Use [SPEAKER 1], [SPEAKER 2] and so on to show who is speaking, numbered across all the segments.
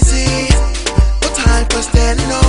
[SPEAKER 1] crazy, but time was standing on.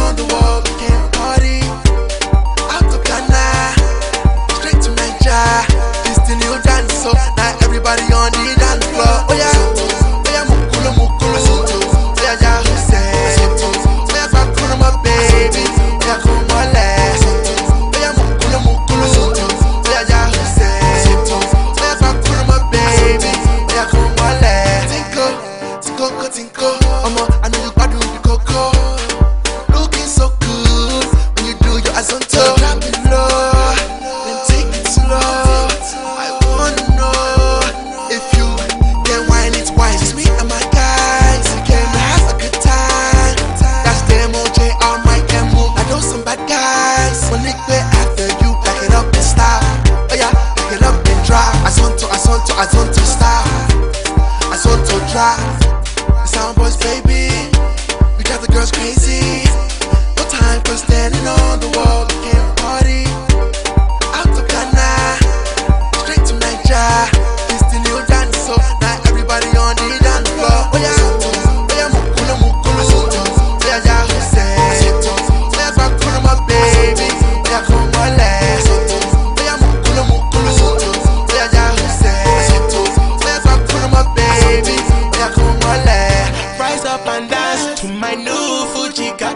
[SPEAKER 1] I turn to star, I turn to drive. Sound boys, baby, we got the girls crazy.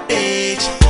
[SPEAKER 1] age.